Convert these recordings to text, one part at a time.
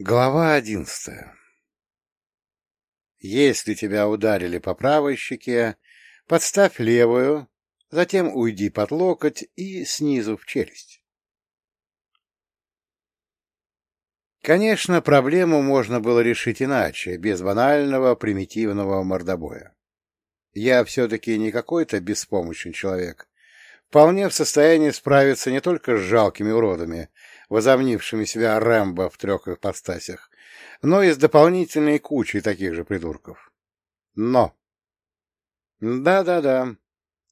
Глава одиннадцатая Если тебя ударили по правой щеке, подставь левую, затем уйди под локоть и снизу в челюсть. Конечно, проблему можно было решить иначе, без банального примитивного мордобоя. Я все-таки не какой-то беспомощный человек, вполне в состоянии справиться не только с жалкими уродами, возомнившими себя Рэмбо в трех ипостасях, но и с дополнительной кучей таких же придурков. Но! Да-да-да,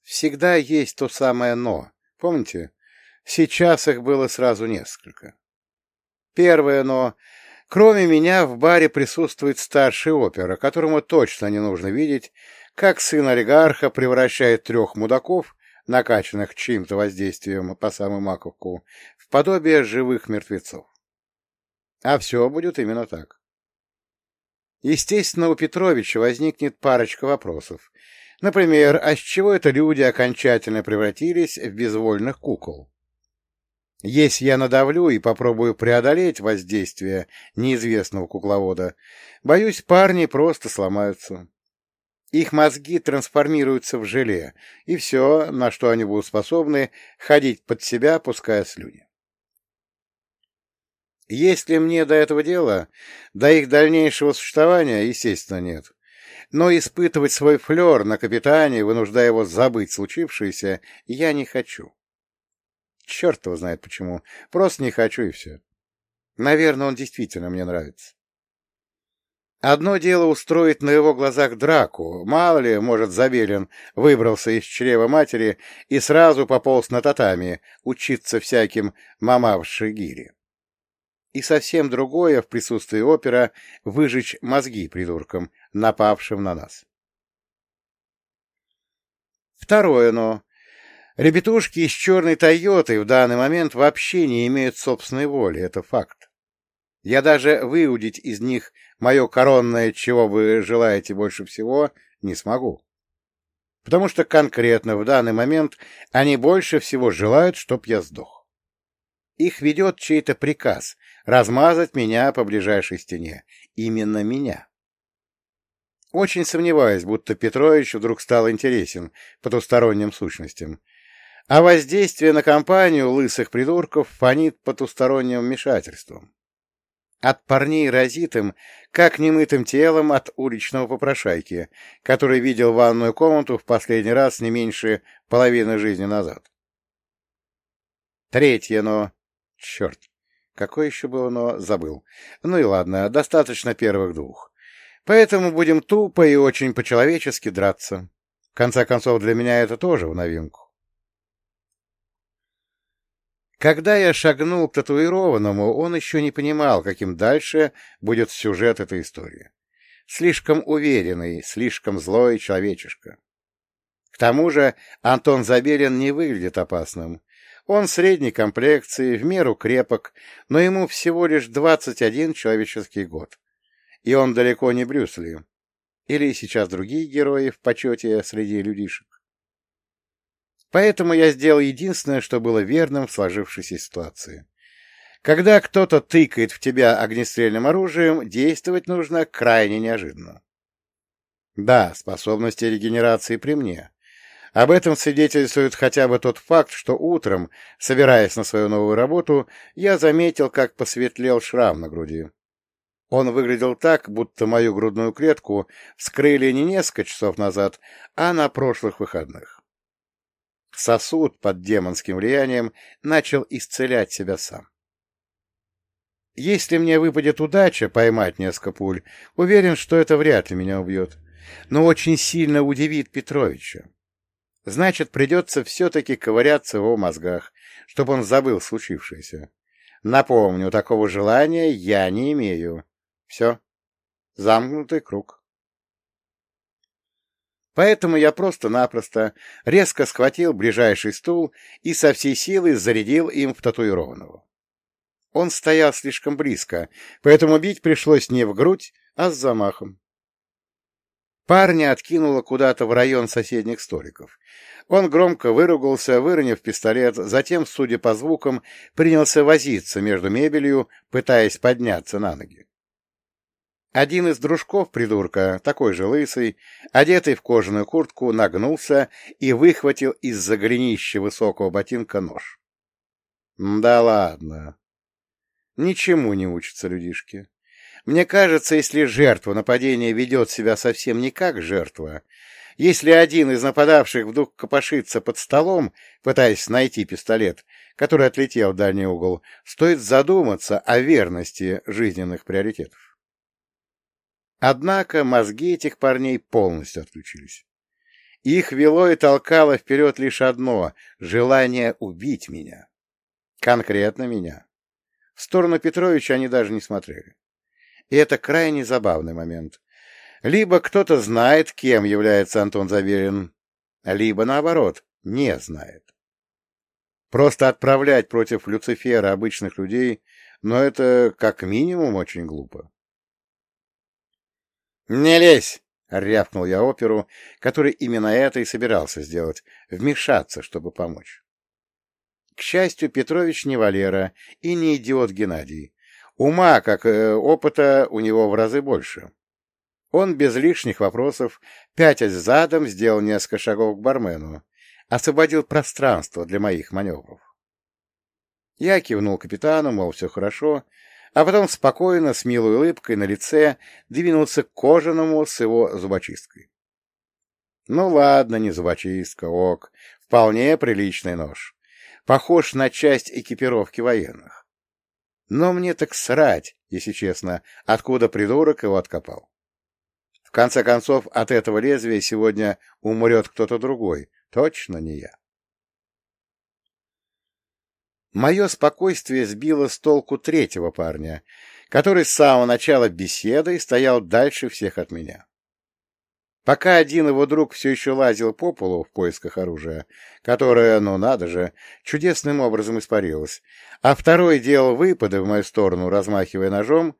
всегда есть то самое «но». Помните? Сейчас их было сразу несколько. Первое «но». Кроме меня в баре присутствует старший опера, которому точно не нужно видеть, как сын олигарха превращает трех мудаков, накачанных чьим-то воздействием по самую маковку, подобие живых мертвецов. А все будет именно так. Естественно, у Петровича возникнет парочка вопросов. Например, а с чего это люди окончательно превратились в безвольных кукол? Если я надавлю и попробую преодолеть воздействие неизвестного кукловода, боюсь, парни просто сломаются. Их мозги трансформируются в желе, и все, на что они будут способны, ходить под себя, пуская слюни. Есть ли мне до этого дела? До их дальнейшего существования, естественно, нет. Но испытывать свой флер на капитане, вынуждая его забыть случившееся, я не хочу. Черт его знает почему. Просто не хочу, и все. Наверное, он действительно мне нравится. Одно дело устроить на его глазах драку. Мало ли, может, Забелин выбрался из чрева матери и сразу пополз на татами учиться всяким мамавши гири. И совсем другое в присутствии опера выжечь мозги придуркам, напавшим на нас. Второе «но». Ребятушки из черной «Тойоты» в данный момент вообще не имеют собственной воли, это факт. Я даже выудить из них мое коронное «чего вы желаете больше всего» не смогу. Потому что конкретно в данный момент они больше всего желают, чтоб я сдох. Их ведет чей-то приказ размазать меня по ближайшей стене. Именно меня. Очень сомневаюсь, будто Петрович вдруг стал интересен потусторонним сущностям, а воздействие на компанию лысых придурков фонит потусторонним вмешательством. От парней разит им, как немытым телом от уличного попрошайки, который видел ванную комнату в последний раз не меньше половины жизни назад. Третье «но». Черт, какое еще было «но» забыл. Ну и ладно, достаточно первых двух. Поэтому будем тупо и очень по-человечески драться. В конце концов, для меня это тоже в новинку. Когда я шагнул к татуированному, он еще не понимал, каким дальше будет сюжет этой истории. Слишком уверенный, слишком злой человечишка. К тому же Антон Забелин не выглядит опасным. Он средней комплекции, в меру крепок, но ему всего лишь 21 человеческий год. И он далеко не Брюсли. Или сейчас другие герои в почете среди людишек. Поэтому я сделал единственное, что было верным в сложившейся ситуации. Когда кто-то тыкает в тебя огнестрельным оружием, действовать нужно крайне неожиданно. Да, способности регенерации при мне. Об этом свидетельствует хотя бы тот факт, что утром, собираясь на свою новую работу, я заметил, как посветлел шрам на груди. Он выглядел так, будто мою грудную клетку вскрыли не несколько часов назад, а на прошлых выходных. Сосуд под демонским влиянием начал исцелять себя сам. Если мне выпадет удача поймать несколько пуль, уверен, что это вряд ли меня убьет, но очень сильно удивит Петровича. Значит, придется все-таки ковыряться в его мозгах, чтобы он забыл случившееся. Напомню, такого желания я не имею. Все. Замкнутый круг. Поэтому я просто-напросто резко схватил ближайший стул и со всей силы зарядил им в татуированного. Он стоял слишком близко, поэтому бить пришлось не в грудь, а с замахом. Парня откинуло куда-то в район соседних столиков. Он громко выругался, выронив пистолет, затем, судя по звукам, принялся возиться между мебелью, пытаясь подняться на ноги. Один из дружков придурка, такой же лысый, одетый в кожаную куртку, нагнулся и выхватил из-за голенища высокого ботинка нож. Да ладно. Ничему не учатся людишки. Мне кажется, если жертва нападения ведет себя совсем не как жертва, если один из нападавших вдруг копошится под столом, пытаясь найти пистолет, который отлетел в дальний угол, стоит задуматься о верности жизненных приоритетов. Однако мозги этих парней полностью отключились. Их вело и толкало вперед лишь одно — желание убить меня. Конкретно меня. В сторону Петровича они даже не смотрели. И это крайне забавный момент. Либо кто-то знает, кем является Антон Заверин, либо, наоборот, не знает. Просто отправлять против Люцифера обычных людей, но это как минимум очень глупо. «Не лезь!» — рявкнул я оперу, который именно это и собирался сделать — вмешаться, чтобы помочь. К счастью, Петрович не Валера и не идиот Геннадий. Ума, как э, опыта, у него в разы больше. Он без лишних вопросов, пятясь задом, сделал несколько шагов к бармену, освободил пространство для моих маневров. Я кивнул капитану, мол, все хорошо, а потом спокойно, с милой улыбкой на лице, двинулся к кожаному с его зубочисткой. Ну ладно, не зубочистка, ок, вполне приличный нож. Похож на часть экипировки военных. Но мне так срать, если честно, откуда придурок его откопал. В конце концов, от этого лезвия сегодня умрет кто-то другой, точно не я. Мое спокойствие сбило с толку третьего парня, который с самого начала беседы стоял дальше всех от меня. Пока один его друг все еще лазил по полу в поисках оружия, которое, ну надо же, чудесным образом испарилось, а второй делал выпады в мою сторону, размахивая ножом,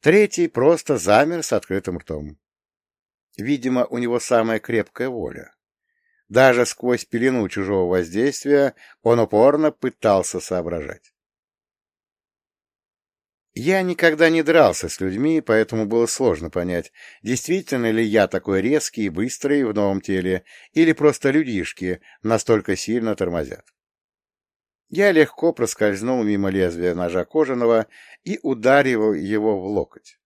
третий просто замер с открытым ртом. Видимо, у него самая крепкая воля. Даже сквозь пелену чужого воздействия он упорно пытался соображать. Я никогда не дрался с людьми, поэтому было сложно понять, действительно ли я такой резкий и быстрый в новом теле, или просто людишки настолько сильно тормозят. Я легко проскользнул мимо лезвия ножа кожаного и ударил его в локоть.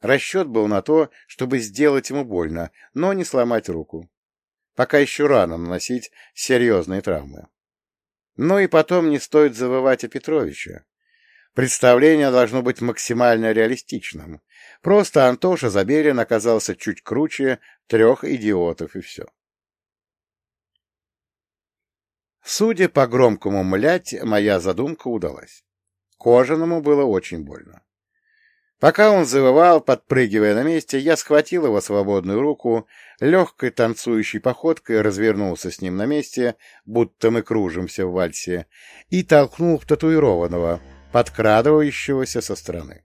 Расчет был на то, чтобы сделать ему больно, но не сломать руку. Пока еще рано наносить серьезные травмы. Но и потом не стоит забывать о Петровиче. Представление должно быть максимально реалистичным. Просто Антоша Забелин оказался чуть круче трех идиотов, и все. Судя по громкому млять, моя задумка удалась. Кожаному было очень больно. Пока он завывал, подпрыгивая на месте, я схватил его свободную руку, легкой танцующей походкой развернулся с ним на месте, будто мы кружимся в вальсе, и толкнул в татуированного, подкрадывающегося со стороны.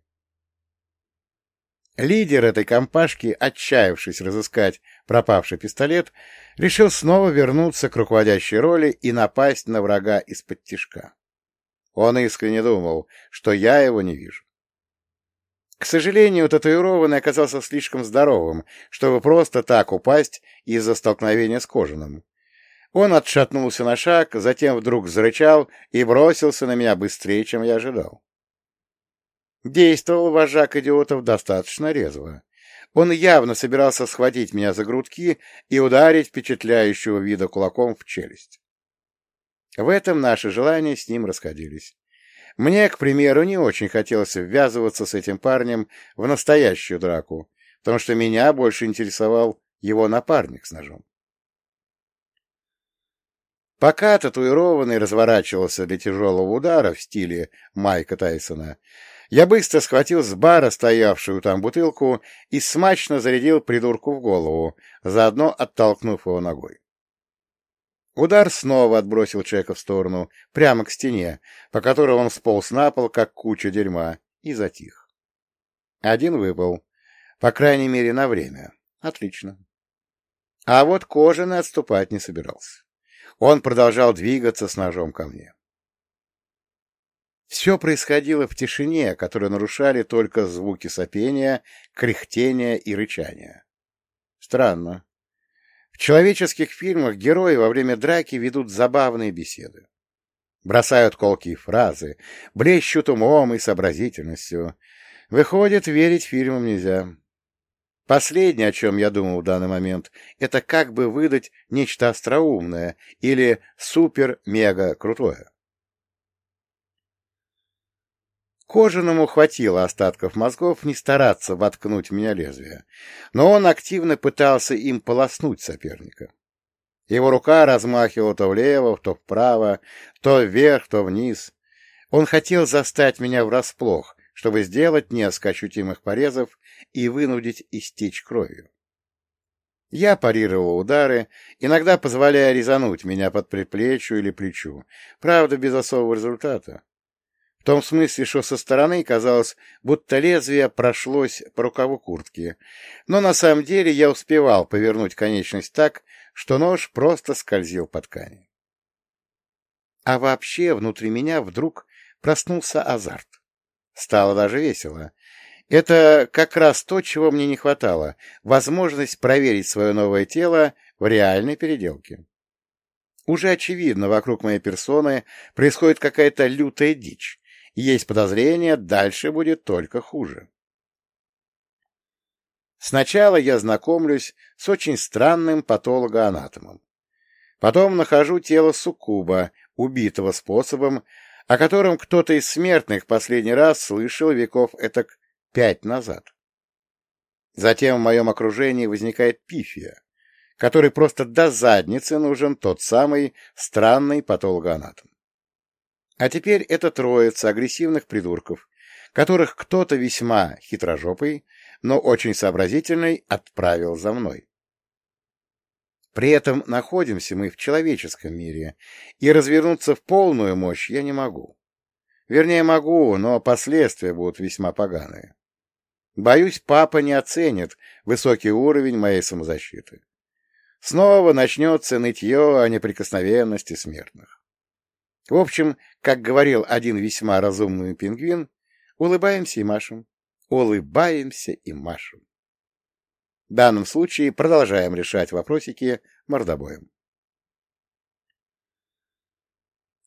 Лидер этой компашки, отчаявшись разыскать пропавший пистолет, решил снова вернуться к руководящей роли и напасть на врага из-под тишка. Он искренне думал, что я его не вижу. К сожалению, татуированный оказался слишком здоровым, чтобы просто так упасть из-за столкновения с кожаным. Он отшатнулся на шаг, затем вдруг зарычал и бросился на меня быстрее, чем я ожидал. Действовал вожак идиотов достаточно резво. Он явно собирался схватить меня за грудки и ударить впечатляющего вида кулаком в челюсть. В этом наши желания с ним расходились. Мне, к примеру, не очень хотелось ввязываться с этим парнем в настоящую драку, потому что меня больше интересовал его напарник с ножом. Пока татуированный разворачивался для тяжелого удара в стиле Майка Тайсона, я быстро схватил с бара стоявшую там бутылку и смачно зарядил придурку в голову, заодно оттолкнув его ногой. Удар снова отбросил человека в сторону, прямо к стене, по которой он сполз на пол, как куча дерьма, и затих. Один выпал. По крайней мере, на время. Отлично. А вот Кожаный отступать не собирался. Он продолжал двигаться с ножом ко мне. Все происходило в тишине, которую нарушали только звуки сопения, кряхтения и рычания. Странно. В человеческих фильмах герои во время драки ведут забавные беседы. Бросают колкие фразы, блещут умом и сообразительностью. Выходит, верить фильмам нельзя. Последнее, о чем я думал в данный момент, это как бы выдать нечто остроумное или супер-мега-крутое. Кожаному хватило остатков мозгов не стараться воткнуть в меня лезвие, но он активно пытался им полоснуть соперника. Его рука размахивала то влево, то вправо, то вверх, то вниз. Он хотел застать меня врасплох, чтобы сделать несколько ощутимых порезов и вынудить истечь кровью. Я парировал удары, иногда позволяя резануть меня под предплечью или плечу, правда, без особого результата. В том смысле, что со стороны казалось, будто лезвие прошлось по рукаву куртки, но на самом деле я успевал повернуть конечность так, что нож просто скользил по ткани. А вообще внутри меня вдруг проснулся азарт. Стало даже весело. Это как раз то, чего мне не хватало — возможность проверить свое новое тело в реальной переделке. Уже очевидно, вокруг моей персоны происходит какая-то лютая дичь, есть подозрение, дальше будет только хуже. Сначала я знакомлюсь с очень странным патологоанатомом. Потом нахожу тело суккуба, убитого способом, о котором кто-то из смертных последний раз слышал веков этак пять назад. Затем в моем окружении возникает пифия, который просто до задницы нужен тот самый странный патологоанатом. А теперь это троица агрессивных придурков, которых кто-то весьма хитрожопый, но очень сообразительный отправил за мной. При этом находимся мы в человеческом мире, и развернуться в полную мощь я не могу. Вернее, могу, но последствия будут весьма поганые. Боюсь, папа не оценит высокий уровень моей самозащиты. Снова начнется нытье о неприкосновенности смертных. В общем, как говорил один весьма разумный пингвин, улыбаемся и машем. Улыбаемся и машем. В данном случае продолжаем решать вопросики мордобоем.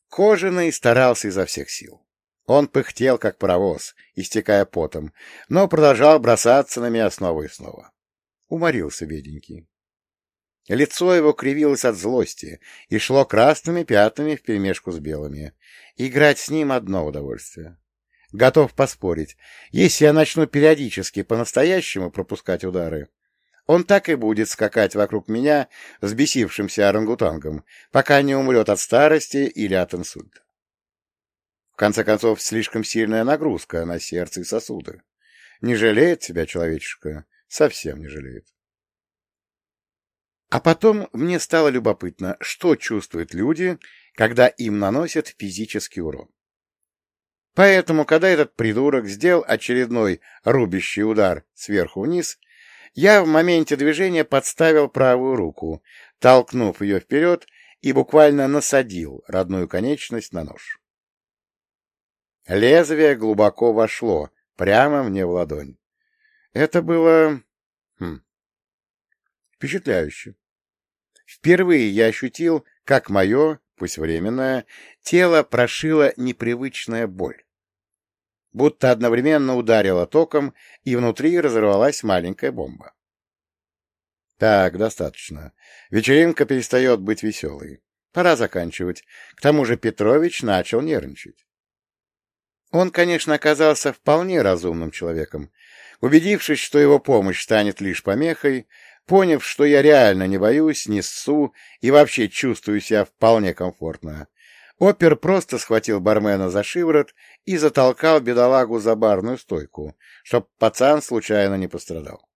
Кожаный старался изо всех сил. Он пыхтел, как паровоз, истекая потом, но продолжал бросаться на меня снова и снова. Уморился бедненький. Лицо его кривилось от злости и шло красными пятнами вперемешку с белыми. Играть с ним одно удовольствие. Готов поспорить, если я начну периодически по-настоящему пропускать удары, он так и будет скакать вокруг меня с бесившимся орангутангом, пока не умрет от старости или от инсульта. В конце концов, слишком сильная нагрузка на сердце и сосуды. Не жалеет себя человечишка, совсем не жалеет. А потом мне стало любопытно, что чувствуют люди, когда им наносят физический урон. Поэтому, когда этот придурок сделал очередной рубящий удар сверху вниз, я в моменте движения подставил правую руку, толкнув ее вперед и буквально насадил родную конечность на нож. Лезвие глубоко вошло, прямо мне в ладонь. Это было... Хм, Впечатляюще. Впервые я ощутил, как мое, пусть временное, тело прошило непривычная боль. Будто одновременно ударило током, и внутри разорвалась маленькая бомба. Так, достаточно. Вечеринка перестает быть веселой. Пора заканчивать. К тому же Петрович начал нервничать. Он, конечно, оказался вполне разумным человеком. Убедившись, что его помощь станет лишь помехой, Поняв, что я реально не боюсь, не ссу и вообще чувствую себя вполне комфортно, опер просто схватил бармена за шиворот и затолкал бедолагу за барную стойку, чтоб пацан случайно не пострадал.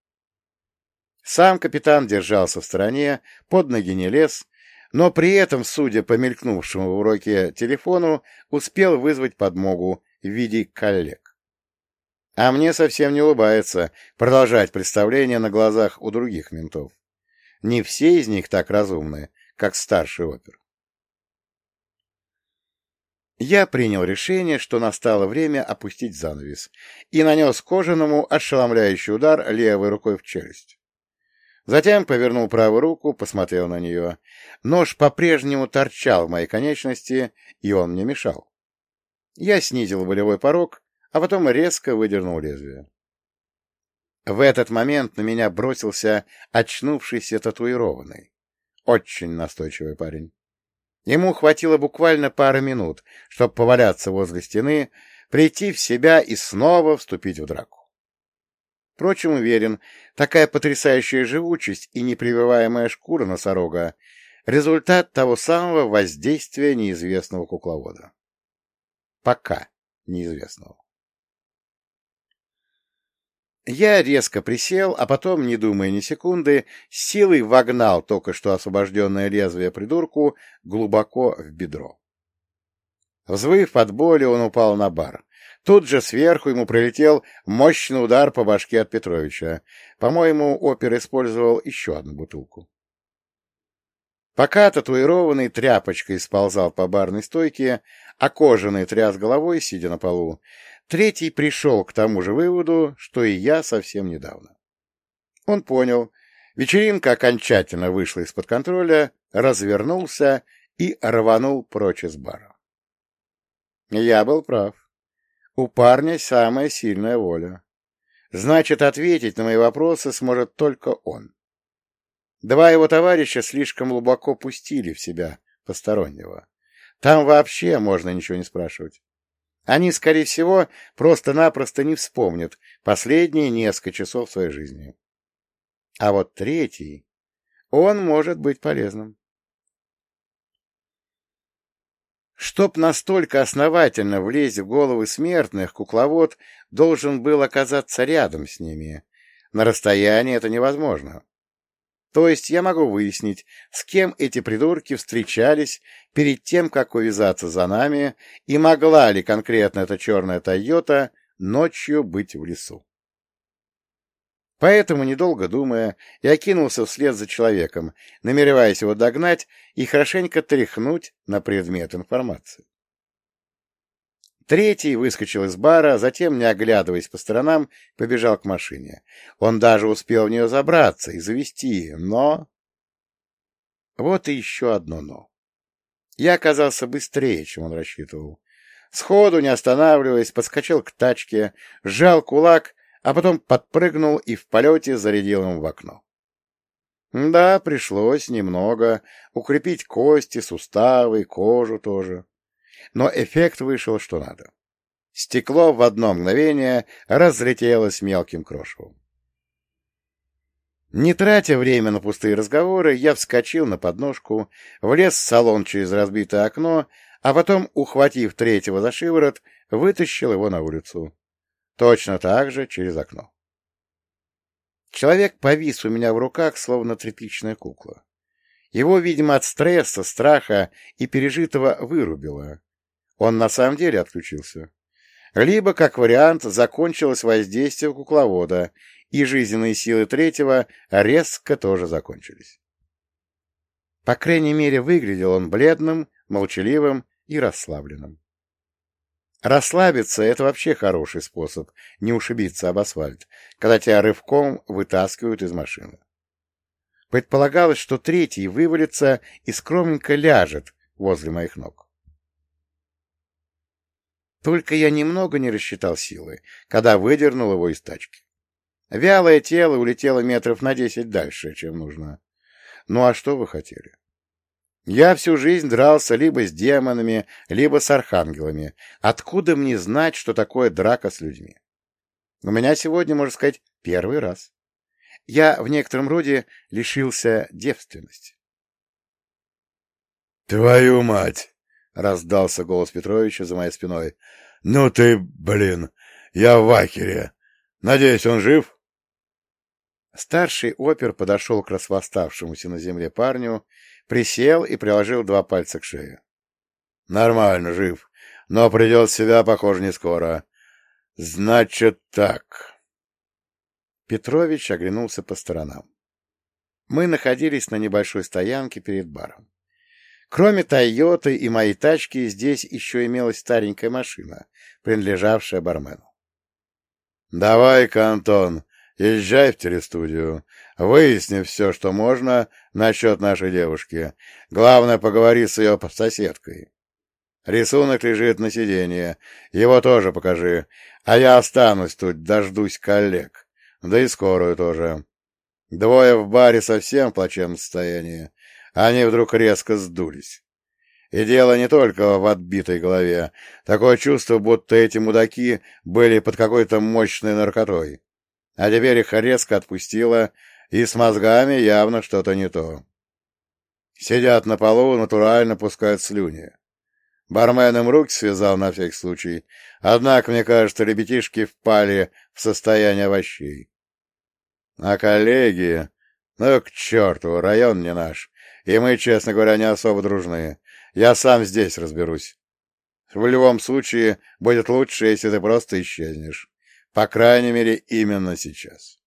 Сам капитан держался в стороне, под ноги не лез, но при этом, судя по мелькнувшему в руке телефону, успел вызвать подмогу в виде коллег. А мне совсем не улыбается продолжать представление на глазах у других ментов. не все из них так разумны, как старший опер. Я принял решение, что настало время опустить занавес, и нанес кожаному ошеломляющий удар левой рукой в челюсть. Затем повернул правую руку, посмотрел на нее. Нож по-прежнему торчал в моей конечности, и он мне мешал. Я снизил болевой порог, а потом резко выдернул лезвие. В этот момент на меня бросился очнувшийся татуированный. Очень настойчивый парень. Ему хватило буквально пары минут, чтобы поваляться возле стены, прийти в себя и снова вступить в драку. Впрочем, уверен, такая потрясающая живучесть и непрививаемая шкура носорога — результат того самого воздействия неизвестного кукловода. Пока неизвестного. Я резко присел, а потом, не думая ни секунды, силой вогнал только что освобожденное лезвие придурку глубоко в бедро. Взвыв от боли, он упал на бар. Тут же сверху ему прилетел мощный удар по башке от Петровича. По-моему, опер использовал еще одну бутылку. Пока татуированный тряпочкой сползал по барной стойке, а кожаный тряс головой, сидя на полу, третий пришел к тому же выводу, что и я совсем недавно. Он понял, вечеринка окончательно вышла из-под контроля, развернулся и рванул прочь из бара. Я был прав. У парня самая сильная воля. Значит, ответить на мои вопросы сможет только он. Два его товарища слишком глубоко пустили в себя постороннего. Там вообще можно ничего не спрашивать. Они, скорее всего, просто-напросто не вспомнят последние несколько часов своей жизни. А вот третий, он может быть полезным. Чтоб настолько основательно влезть в головы смертных, кукловод должен был оказаться рядом с ними. На расстоянии это невозможно. То есть я могу выяснить, с кем эти придурки встречались перед тем, как увязаться за нами, и могла ли конкретно эта черная Тойота ночью быть в лесу. Поэтому, недолго думая, я кинулся вслед за человеком, намереваясь его догнать и хорошенько тряхнуть на предмет информации. Третий выскочил из бара, затем, не оглядываясь по сторонам, побежал к машине. Он даже успел в нее забраться и завести, но... Вот и еще одно «но». Я оказался быстрее, чем он рассчитывал. Сходу, не останавливаясь, подскочил к тачке, сжал кулак а потом подпрыгнул и в полете зарядил им в окно. Да, пришлось немного укрепить кости, суставы, кожу тоже. Но эффект вышел что надо. Стекло в одно мгновение разлетелось мелким крошевом. Не тратя время на пустые разговоры, я вскочил на подножку, влез в салон через разбитое окно, а потом, ухватив третьего за шиворот, вытащил его на улицу. Точно так же через окно. Человек повис у меня в руках, словно тряпичная кукла. Его, видимо, от стресса, страха и пережитого вырубило. Он на самом деле отключился. Либо, как вариант, закончилось воздействие кукловода, и жизненные силы третьего резко тоже закончились. По крайней мере, выглядел он бледным, молчаливым и расслабленным. Расслабиться — это вообще хороший способ не ушибиться об асфальт, когда тебя рывком вытаскивают из машины. Предполагалось, что третий вывалится и скромненько ляжет возле моих ног. Только я немного не рассчитал силы, когда выдернул его из тачки. Вялое тело улетело метров на десять дальше, чем нужно. Ну а что вы хотели? Я всю жизнь дрался либо с демонами, либо с архангелами. Откуда мне знать, что такое драка с людьми? У меня сегодня, можно сказать, первый раз. Я в некотором роде лишился девственности. — Твою мать! — раздался голос Петровича за моей спиной. — Ну ты, блин, я в ахере. Надеюсь, он жив? Старший опер подошел к расвоставшемуся на земле парню Присел и приложил два пальца к шее. — Нормально, жив. Но придет себя, похоже, не скоро. — Значит так. Петрович оглянулся по сторонам. Мы находились на небольшой стоянке перед баром. Кроме «Тойоты» и моей тачки, здесь еще имелась старенькая машина, принадлежавшая бармену. — Давай-ка, Антон, езжай в телестудию. Выясни все, что можно насчет нашей девушки. Главное, поговори с ее соседкой. Рисунок лежит на сиденье. Его тоже покажи. А я останусь тут, дождусь коллег. Да и скорую тоже. Двое в баре совсем в плачевном состоянии. Они вдруг резко сдулись. И дело не только в отбитой голове. Такое чувство, будто эти мудаки были под какой-то мощной наркотой. А теперь их резко отпустило, и с мозгами явно что-то не то. Сидят на полу, натурально пускают слюни. Бармен им руки связал на всякий случай, однако, мне кажется, ребятишки впали в состояние овощей. А коллеги... Ну, к черту, район не наш. И мы, честно говоря, не особо дружны. Я сам здесь разберусь. В любом случае, будет лучше, если ты просто исчезнешь. По крайней мере, именно сейчас.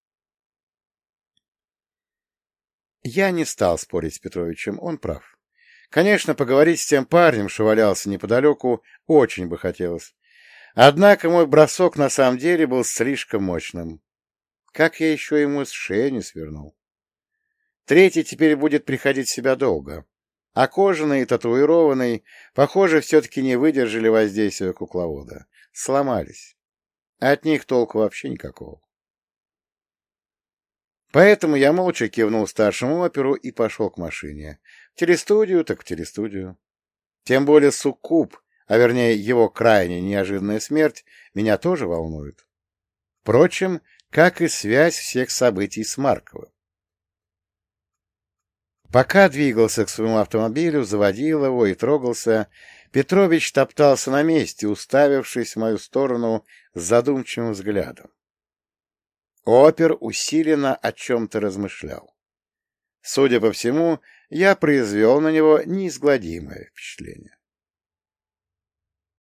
Я не стал спорить с Петровичем, он прав. Конечно, поговорить с тем парнем, что валялся неподалеку, очень бы хотелось. Однако мой бросок на самом деле был слишком мощным. Как я еще ему с шеи не свернул? Третий теперь будет приходить в себя долго. А кожаный и татуированный, похоже, все-таки не выдержали воздействия кукловода. Сломались. От них толку вообще никакого. Поэтому я молча кивнул старшему оперу и пошел к машине. В телестудию, так в телестудию. Тем более суккуб, а вернее его крайне неожиданная смерть, меня тоже волнует. Впрочем, как и связь всех событий с Марковым. Пока двигался к своему автомобилю, заводил его и трогался, Петрович топтался на месте, уставившись в мою сторону с задумчивым взглядом. Опер усиленно о чем-то размышлял. Судя по всему, я произвел на него неизгладимое впечатление.